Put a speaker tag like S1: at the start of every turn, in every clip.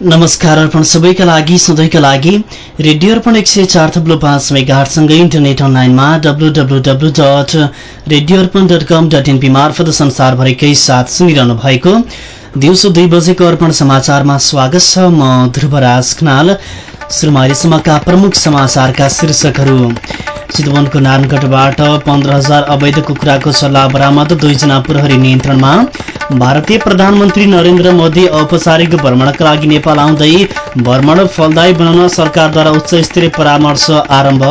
S1: नमस्कार अर्पण सबैका लागि सधैँका लागि रेडियो अर्पण एक सय चार थप्लो पाँच मेगाहरूसँगै इन्टरनेट अनलाइनमा W W W dot radio Arpan dot com dot NP मार्फत संसारभरिकै साथ सुनिरहनु भएको दिउँसो दुई बजेको अर्पण समाचारमा स्वागत छ म ध्रुवराज खनाल। चितवनको नारायणगढबाट पन्ध्र हजार अवैध कुखुराको सल्लाह बरामद दुईजना प्रहरी नियन्त्रणमा। भारतीय प्रधानमन्त्री नरेन्द्र मोदी औपचारिक भ्रमणका लागि नेपाल आउँदै भ्रमण फलदायी बनाउन सरकारद्वारा उच्च स्तरीय परामर्श आरम्भ।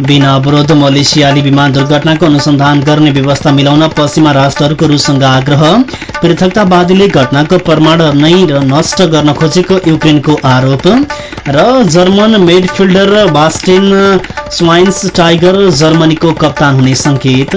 S1: बिना अवरोध मलेसियाली विमान दुर्घटनाको अनुसन्धान गर्ने व्यवस्था मिलाउन पश्चिमा राष्ट्रहरूको रूससँग आग्रह। पृथकतावादीले घटनाको प्रमाण नै नष्ट गर्न खोजेको युक्रेनको आरोप। र German midfielder Bastian swines tiger जर्मनीको कप्तान हुने संकेत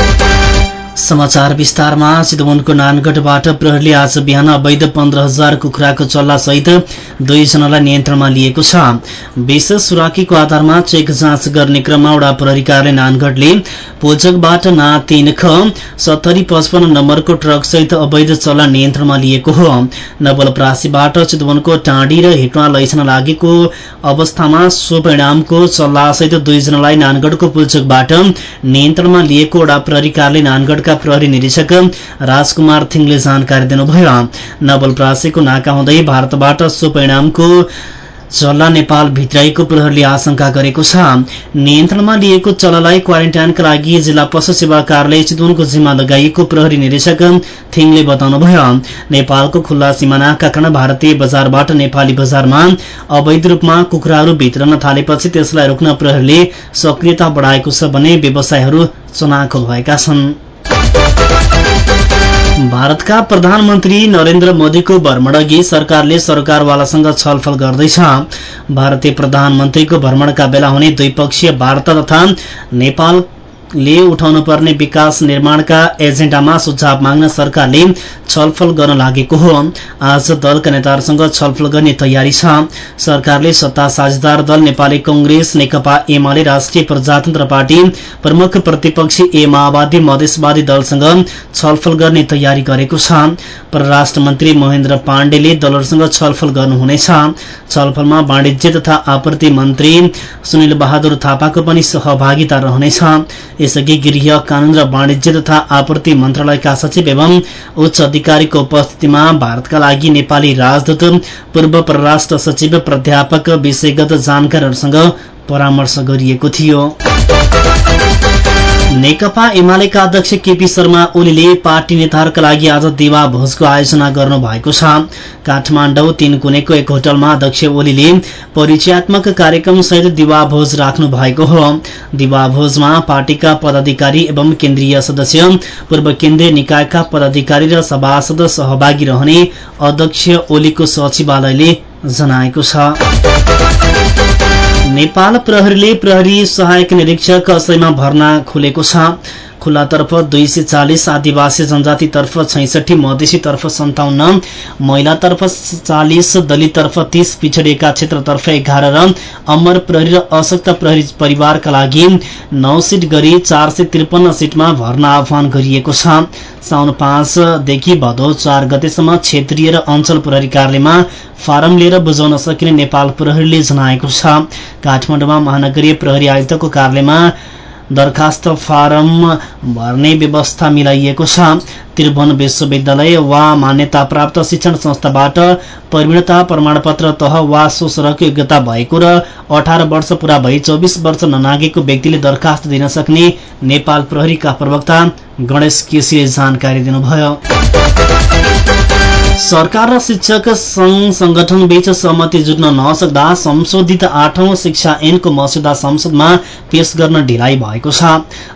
S1: समाचार विस्तारमा चितवनको नानगढबाट प्रहरीले आज बिहान अवैध पन्ध्र हजार कुखुराको चल्ला सहित दुईजनालाई नियन्त्रणमा लिएको छ। विशेष सुराकीको आधारमा चेक जाँच गर्ने क्रममा वडा प्रहरी कार्यालय नानगढले पोजकबाट ना तीन ख सत्तरी पचपन्न नम्बरको ट्रक सहित अवैध चल्ला नियन्त्रणमा लिएको हो। नवलप्रासीबाट चितवनको टाँडी र हिटमा लैजान लागेको अवस्थामा सो परिणामको सहित दुईजनालाई नानगढको पुल्चोकबाट नियन्त्रणमा लिएको वडा प्रहरी कार्यालय नानगढ प्रहरी निरीक्षक राजकुमार थिङले जानकारी दिनुभयो। नवलप्रासीको नाका हुँदै भारतबाट सो परिणामको चल्ला नेपाल भित्राईको प्रहरले आशंका गरेको छ। नियन्त्रणमा लिएको चल्लालाई क्वारेन्टाइनका लागि जिल्ला पशु सेवा कार्यालय चितवनको जिम्मा लगाइएको प्रहरी निरीक्षक थिङले बताउनुभयो। नेपालको खुल्ला सिमानाका कारण भारतीय बजारबाट नेपाली बजारमा अवैध रूपमा कुखुराहरू भित्रन थालेपछि त्यसलाई रोक्न प्रहरीले सक्रियता बढाएको छ भने व्यवसायहरू चनाखो भएका छन्। भारतका प्रधानमन्त्री नरेन्द्र मोदीको भ्रमणअघि सरकारले सरकारवालासँग छलफल गर्दैछ। भारतीय प्रधानमन्त्रीको भ्रमणका बेला हुने द्विपक्षीय वार्ता तथा नेपाल ले उठाउनु पर्ने विकास निर्माणका एजेण्डामा सुझाव माग्न सरकारले छलफल गर्न लागेको हो। आज दलका नेताहरूसँग छलफल गर्ने तयारी छ। सरकारले सत्ता साझेदार दल नेपाली कंग्रेस नेकपा एमाले राष्ट्रिय प्रजातन्त्र पार्टी प्रमुख प्रतिपक्षी ए माओवादी मधेसवादी दलसँग छलफल गर्ने तयारी गरेको छ। परराष्ट्र मन्त्री महेन्द्र पाण्डेले दलहरूसँग छलफल गर्नुहुनेछ। छलफलमा वाणिज्य तथा आपूर्ति मन्त्री सुनिल बहादुर थापाको पनि सहभागिता रहनेछ। यसअघि गृह कानून र वाणिज्य तथा आपूर्ति मन्त्रालयका सचिव एवं उच्च अधिकारीको उपस्थितिमा भारतका लागि नेपाली राजदूत पूर्व परराष्ट्र सचिव प्राध्यापक विषयगत जानकारीहरूसँग परामर्श गरिएको थियो। नेकपा एमालेका अध्यक्ष केपी शर्मा ओलीले पार्टी नेताहरूका लागि आज दिवा भोजको आयोजना गर्नु भएको छ। काठमाडौँ तीन कुनेको एक होटलमा अध्यक्ष ओलीले परिचयात्मक कार्यक्रम सहित दिवा भोज राख्नु भएको हो। दिवा भोजमा पार्टीका पदाधिकारी एवं केन्द्रीय सदस्य पूर्व केन्द्रीय निकायका पदाधिकारी र सभासद सहभागी रहने अध्यक्ष ओलीको सचिवालयले जनाएको छ। नेपाल प्रहरीले प्रहरी सहायक निरीक्षक असैमा भर्ना खोलेको छ। खुल्लातर्फ दुई सय चालिस आदिवासी जनजातितर्फ छैसठी मधेसीतर्फ सन्ताउन्न महिलातर्फ चालिस दलिततर्फ तीस पिछडिएका क्षेत्रतर्फ एघार र अमर प्रहरी र अशक्त प्रहरी परिवारका लागि नौ सिट गरी चार सय त्रिपन्न सिटमा भर्ना आह्वान गरिएको छ। साउन पाँचदेखि भदौ चार गतेसम्म क्षेत्रीय र अञ्चल प्रहरी कार्यालयमा फारम लिएर बुझाउन सकिने नेपाल प्रहरीले जनाएको छ। काठमाडौँमा महानगरीय प्रहरी आयुक्तको कार्यालयमा दरखास्त फारम भर्ने व्यवस्था मिलाइएको छ। त्रिभुवन विश्वविद्यालय वा मान्यता प्राप्त शिक्षण संस्थाबाट प्रवीणता प्रमाणपत्र तह वा सोसरको योग्यता भएको र अठार वर्ष पूरा भई चौबिस वर्ष ननागेको व्यक्तिले दरखास्त दिन सक्ने नेपाल प्रहरीका प्रवक्ता गणेश केसीले जानकारी दिनुभयो। सरकार र शिक्षक संघ संगठन बीच सहमति जुट्न नसक्दा संशोधित आठौं शिक्षा ऐनको मस्यौदा संसदमा पेश गर्न ढिलाइ भएको छ।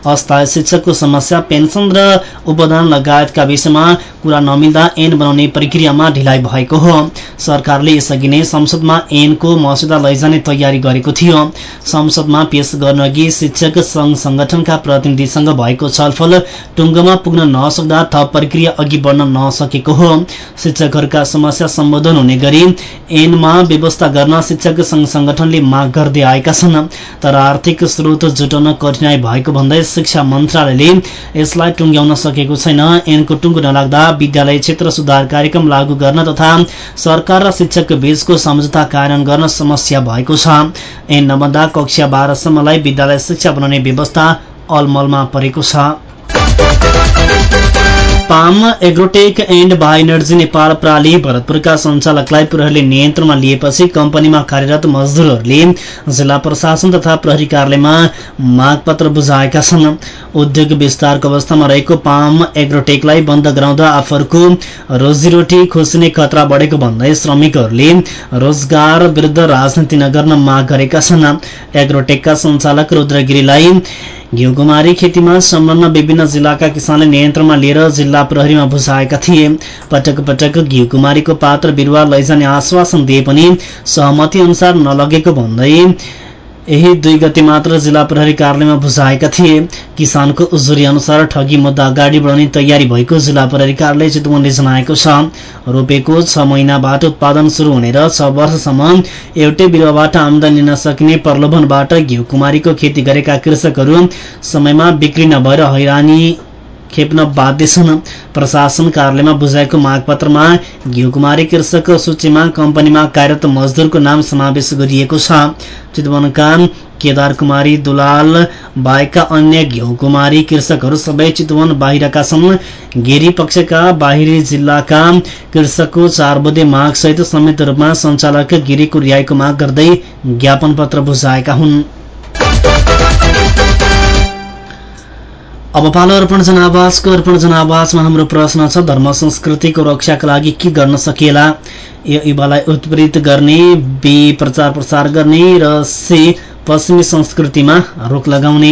S1: अस्थायी शिक्षकको समस्या पेन्सन र उपदान लगायतका विषयमा कुरा नमिल्दा ऐन बनाउने प्रक्रियामा ढिलाइ भएको हो। सरकारले यसअघि नै संसदमा ऐनको मस्यौदा लैजाने तयारी गरेको थियो। संसदमा पेश गर्नअघि शिक्षक संघ संगठनका प्रतिनिधिसँग भएको छलफल टुङ्गोमा पुग्न नसक्दा थप प्रक्रिया अघि बढ्न नसकेको हो। शिक्षकहरूका समस्या सम्बोधन हुने गरी ऐनमा व्यवस्था गर्न शिक्षक संघ संगठनले माग गर्दै आएका छन्। तर आर्थिक स्रोत जुटाउन कठिनाई भएको भन्दै शिक्षा मन्त्रालयले यसलाई टुङ्ग्याउन सकेको छैन। ऐनको टुङ्गो नलाग्दा विद्यालय क्षेत्र सुधार कार्यक्रम लागू गर्न तथा सरकार र शिक्षक बीचको सम्झौता कार्यान्वयन गर्न समस्या भएको छ। ऐन नबन्दा कक्षा बाह्रसम्मलाई विद्यालय शिक्षा बनाउने व्यवस्था अलमलमा परेको छ। Palm Agrotech and Bioenergy Nepal प्राली भरतपुरका सञ्चालकलाई प्रहरीले नियन्त्रणमा लिएपछि कम्पनीमा कार्यरत मजदुरहरूले जिल्ला प्रशासन तथा प्रहरी कार्यालयमा मागपत्र बुझाएका छन्। उद्योग विस्तारको अवस्थामा रहेको पाम एग्रोटेकलाई बन्द गराउँदा आफूहरूको रोजीरोटी खोसिने खतरा बढेको भन्दै श्रमिकहरूले रोजगार विरूद्ध राजनीति नगर्न माग गरेका छन्। एग्रोटेकका सञ्चालक रुद्रगिरीलाई घिउकुमारी खेतीमा संलग्न विभिन्न जिल्लाका किसानले नियन्त्रणमा लिएर जिल्ला प्रहरीमा बुझाएका थिए। पटक पटक घिउकुमारीको पात्र बिरुवा लैजाने आश्वासन दिए पनि सहमति अनुसार नलगेको भन्दै यही दुई गति मात्र जिल्ला प्रहरी कार्यालयमा बुझाएका थिए। किसानको उजुरी अनुसार ठगी मुद्दा अगाडि बढाउने तयारी भएको जिल्ला प्रहरी कार्यालय चितवनले जनाएको छ। रोपेको छ महिनाबाट उत्पादन शुरू हुने र छ वर्षसम्म एउटै बिरुवाबाट आमदानी लिन सकिने प्रलोभनबाट घिउ कुमारीको खेती गरेका कृषकहरू समयमा बिक्री नभएर हैरानी खेप्न बाध्य छन्। प्रशासन कार्यालयमा बुझाएको मागपत्रमा घिउकुमारी कृषक सूचीमा कम्पनीमा कार्यरत मजदुरको नाम समावेश गरिएको छ। चितवनका केदार कुमारी दुलाल बाहेकका अन्य घिउकुमारी कृषकहरू सबै चितवन बाहिरका छन्। गेरी पक्षका बाहिरी जिल्लाका कृषकको चार बुधे मागसहित संयुक्त रूपमा सञ्चालक गिरीको रियाईको माग गर्दै ज्ञापन पत्र बुझाएका हुन्। अब पालो अर्पण जनावासको अर्पण जनावासमा हाम्रो प्रश्न छ धर्म संस्कृतिको रक्षाका लागि के गर्न सकिएला? ए युवालाई उत्प्रेरित गर्ने बे प्रचार प्रसार गर्ने र से पश्चिमी संस्कृतिमा रोक लगाउने।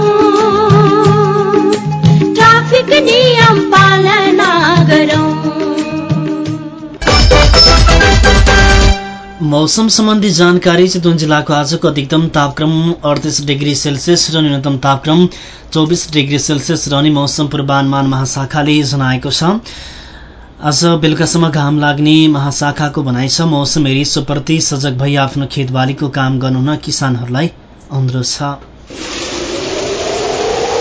S1: मौसम सम्बन्धी जानकारी चितवन जिल्लाको आजको अधिकतम तापक्रम अडतिस डिग्री सेल्सियस र न्यूनतम तापक्रम चौबिस डिग्री सेल्सियस रहने मौसम पूर्वानुमान महाशाखाले जनाएको छ। आज बेलुकासम्म घाम लाग्ने महाशाखाको भनाइ छ मौसम सुप्रति सजग भई आफ्नो खेतबालीको काम गर्नुहुन किसानहरूलाई अनुरोध छ।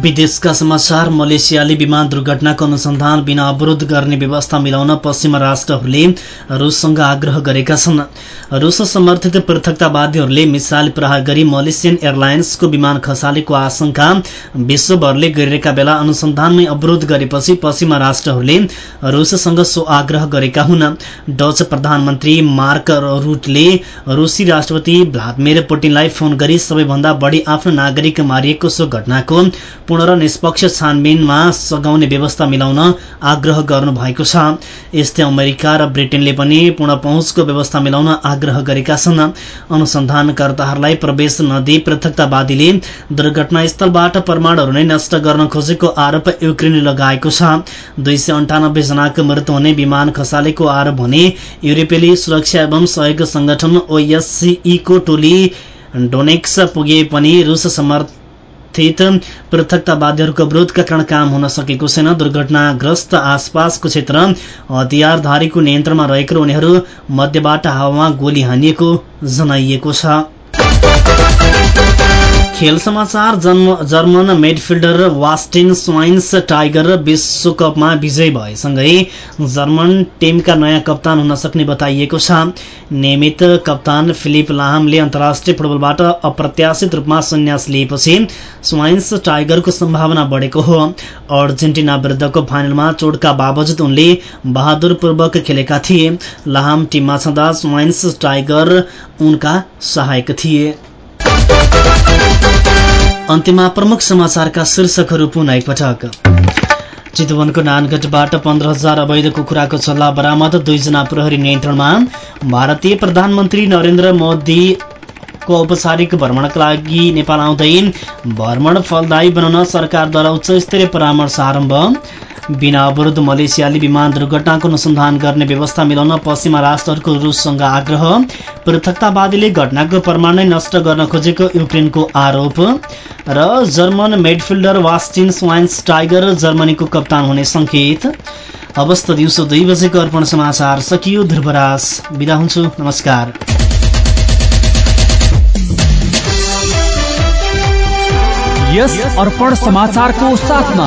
S1: विदेशका समाचार मलेसियाले विमान दुर्घटनाको अनुसन्धान बिना अवरोध गर्ने व्यवस्था मिलाउन पश्चिमा राष्ट्रहरूले रुससँग आग्रह गरेका छन्। रुस समर्थित पृथकतावादीहरूले मिसाइल प्रहार गरी मलेसियन एयरलाइन्सको विमान खसालेको आशंका विश्वभरले गरिरहेका बेला अनुसन्धानमै अवरोध गरेपछि पश्चिमा राष्ट्रहरूले रुससँग सो आग्रह गरेका हुन्। डच प्रधानमन्त्री मार्क रुटले रुसी राष्ट्रपति भ्लादिमिर पुटिनलाई फोन गरी सबैभन्दा बढी आफ्नो नागरिक मारिएको सो घटनाको पूर्ण र निष्पक्ष छानबिनमा सघाउने व्यवस्था मिलाउन आग्रह गर्नु भएको छ। यस्तै अमेरिका र ब्रिटेनले पनि पूर्ण पहुँचको व्यवस्था मिलाउन आग्रह गरेका छन्। अनुसन्धानकर्ताहरूलाई प्रवेश नदिई पृथकतावादीले दुर्घटनास्थलबाट परमाणुहरू नै नष्ट गर्न खोजेको आरोप युक्रेनले लगाएको छ। दुई सय अन्ठानब्बे जनाको मृत्यु हुने विमान खसालेको आरोप भने युरोपेली सुरक्षा एवं सहयोग संगठन ओएससीईको टोली डोनेक्स पुगे पनि रुस समर्थित पृथकतावादीहरूको विरोधका कारण काम हुन सकेको छैन। दुर्घटनाग्रस्त आसपासको क्षेत्र हतियारधारीको नियन्त्रणमा रहेको र उनीहरू मध्यबाट हावामा गोली हानिएको जनाइएको छ। खेल समाचार जर्मन मिडफिल्डर वास्टिन स्वाइन्स टाइगर विश्वकपमा विजयी भएसँगै जर्मन टिमका नयाँ कप्तान हुन सक्ने बताइएको छ। नियमित कप्तान फिलिप लाहामले अन्तर्राष्ट्रिय फुटबलबाट अप्रत्याशित रूपमा सन्यास लिएपछि स्वाइन्स टाइगरको सम्भावना बढेको हो। अर्जेन्टिना विरुद्धको फाइनलमा चोटका बावजुद उनले बहादुरपूर्वक खेलेका थिए। लाहाम टिममा छँदा स्वाइन्स टाइगर उनका सहायक थिए। अन्त्यमा प्रमुख समाचारका शीर्षकहरू पुनः एकपटक। चितवनको नानगढबाट पन्ध्र हजार अवैध कुखुराको चल्ला बरामद दुईजना प्रहरी नियन्त्रणमा। भारतीय प्रधानमन्त्री नरेन्द्र मोदी को औपचारिक भ्रमणका लागि नेपाल आउँदै भ्रमण फलदायी बनाउन सरकारद्वारा उच्च स्तरीय परामर्श आरम्भ। बिना अवरोध मलेसियाली विमान दुर्घटनाको अनुसन्धान गर्ने व्यवस्था मिलाउन पश्चिमा राष्ट्रहरूको रूससँग आग्रह। पृथकतावादीले घटनाको प्रमाण नै नष्ट गर्न खोजेको युक्रेनको आरोप। र German midfielder Bastian swines tiger जर्मनीको कप्तान हुने संकेत। अवस्था दिउँसो दुई बजेको अर्पण समाचार सकियो ध्रुवराज। बिदा हुन्छु नमस्कार।
S2: यस अर्पण समाचारको साथमा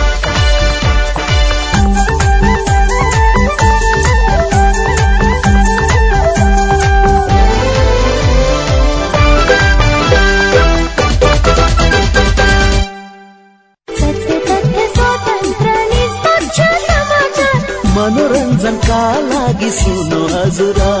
S3: Zura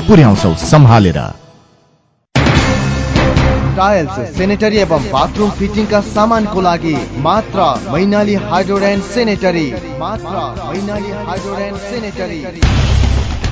S4: पुर्याउँछौ सम्हालेर।
S5: टाइल्स सेनेटरी एवं बाथरूम फिटिङका सामानको लागि मात्र मैनाली हाइड्रोड एन्ड सेनेटरी मात्र मैनाली हाइड्रोड एन्ड सेनेटरी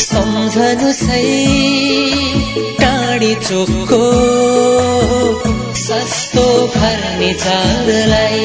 S3: सम्झनु सही। टाढी चोकको सस्तो फर्निचरलाई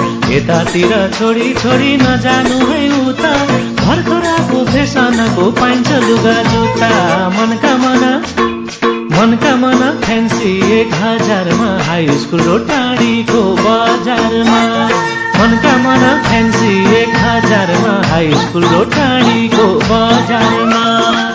S6: यतातिर छोडी छोडी नजानु है उता। भर्खराको फेसनको पाइन्छ लुगा जुत्ता मनका मना। मनका मना फ्यान्सी एक हजारमा हाई स्कुल र टाढीको बजारमा। मनका मना फ्यान्सी एक हजारमा हाई स्कुल र टाढीको बजारमा।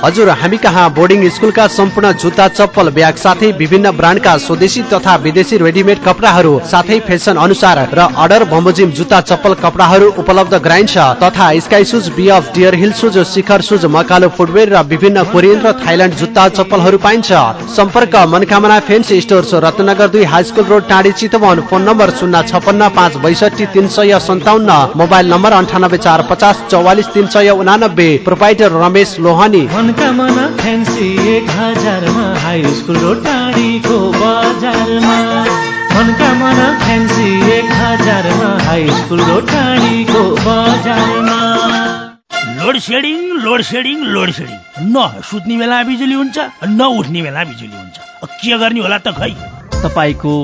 S7: हजुर हामी कहाँ बोर्डिङ स्कुलका सम्पूर्ण जुत्ता चप्पल ब्याग साथै विभिन्न ब्रान्डका स्वदेशी तथा विदेशी रेडिमेड कपडाहरू साथै फेसन अनुसार र अर्डर बमोजिम जुत्ता चप्पल कपडाहरू उपलब्ध गराइन्छ। तथा sky shoes BF deer hill shoes Shikhar shoes Makalu footwear र विभिन्न कोरियन र थाइल्यान्ड जुत्ता चप्पलहरू पाइन्छ। सम्पर्क मनकामना फेन्स स्टोर रत्नगर दुई हाई स्कुल रोड टाढी चितवन फोन नम्बर शून्य छपन्न पाँच बैसठी तिन सय सन्ताउन्न मोबाइल नम्बर अन्ठानब्बे चार पचास चौवालिस तिन सय उनानब्बे प्रोपाइटर रमेश लोहानी।
S6: मनकामना फ्यान्सी एक हजारमा हाई स्कुल र टाढीको बजारमा। मनकामना फ्यान्सी एक हजारमा हाई स्कुल र टाढीको बजारमा।
S8: Load shedding load shedding load shedding न सुत्ने बेला बिजुली हुन्छ न उठ्ने बेला बिजुली हुन्छ। के गर्ने होला त खै?
S9: तपाईँको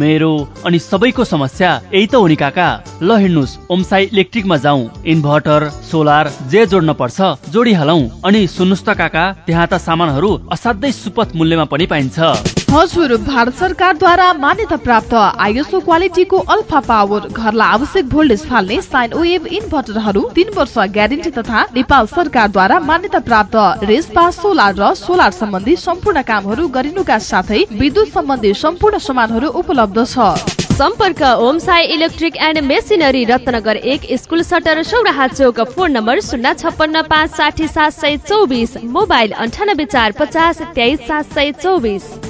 S9: मेरो अनि सबैको समस्या यही त हो नि काका। ल हिँड्नुहोस् ओमसाई इलेक्ट्रिकमा जाउँ। इन्भर्टर सोलर जे जोड्न पर्छ जोडिहालौँ। अनि सुन्नुहोस् त काका त्यहाँ त सामानहरू असाध्यै सुपथ मूल्यमा पनि पाइन्छ।
S10: हजुर भारत सरकारद्वारा मान्यता प्राप्त आइएसओ क्वालिटीको अल्फा पावर घरलाई आवश्यक भोल्टेज फाल्ने साइन वेभ इन्भर्टरहरू तीन वर्ष ग्यारेन्टी तथा नेपाल सरकारद्वारा मान्यता प्राप्त रेसपा सोलर र सोलर सम्बन्धी सम्पूर्ण कामहरू गरिनुका साथै विद्युत सम्बन्धी सम्पूर्ण सामानहरू उपलब्ध छ।
S11: सम्पर्क Omsai electric and machinery Ratnagar एक स्कुल सटर सौराहा चोक फोन नम्बर शून्य छप्पन्न पाँच साठी सात सय चौबिस मोबाइल अन्ठानब्बे चार पचास तेइस सात सय चौबिस।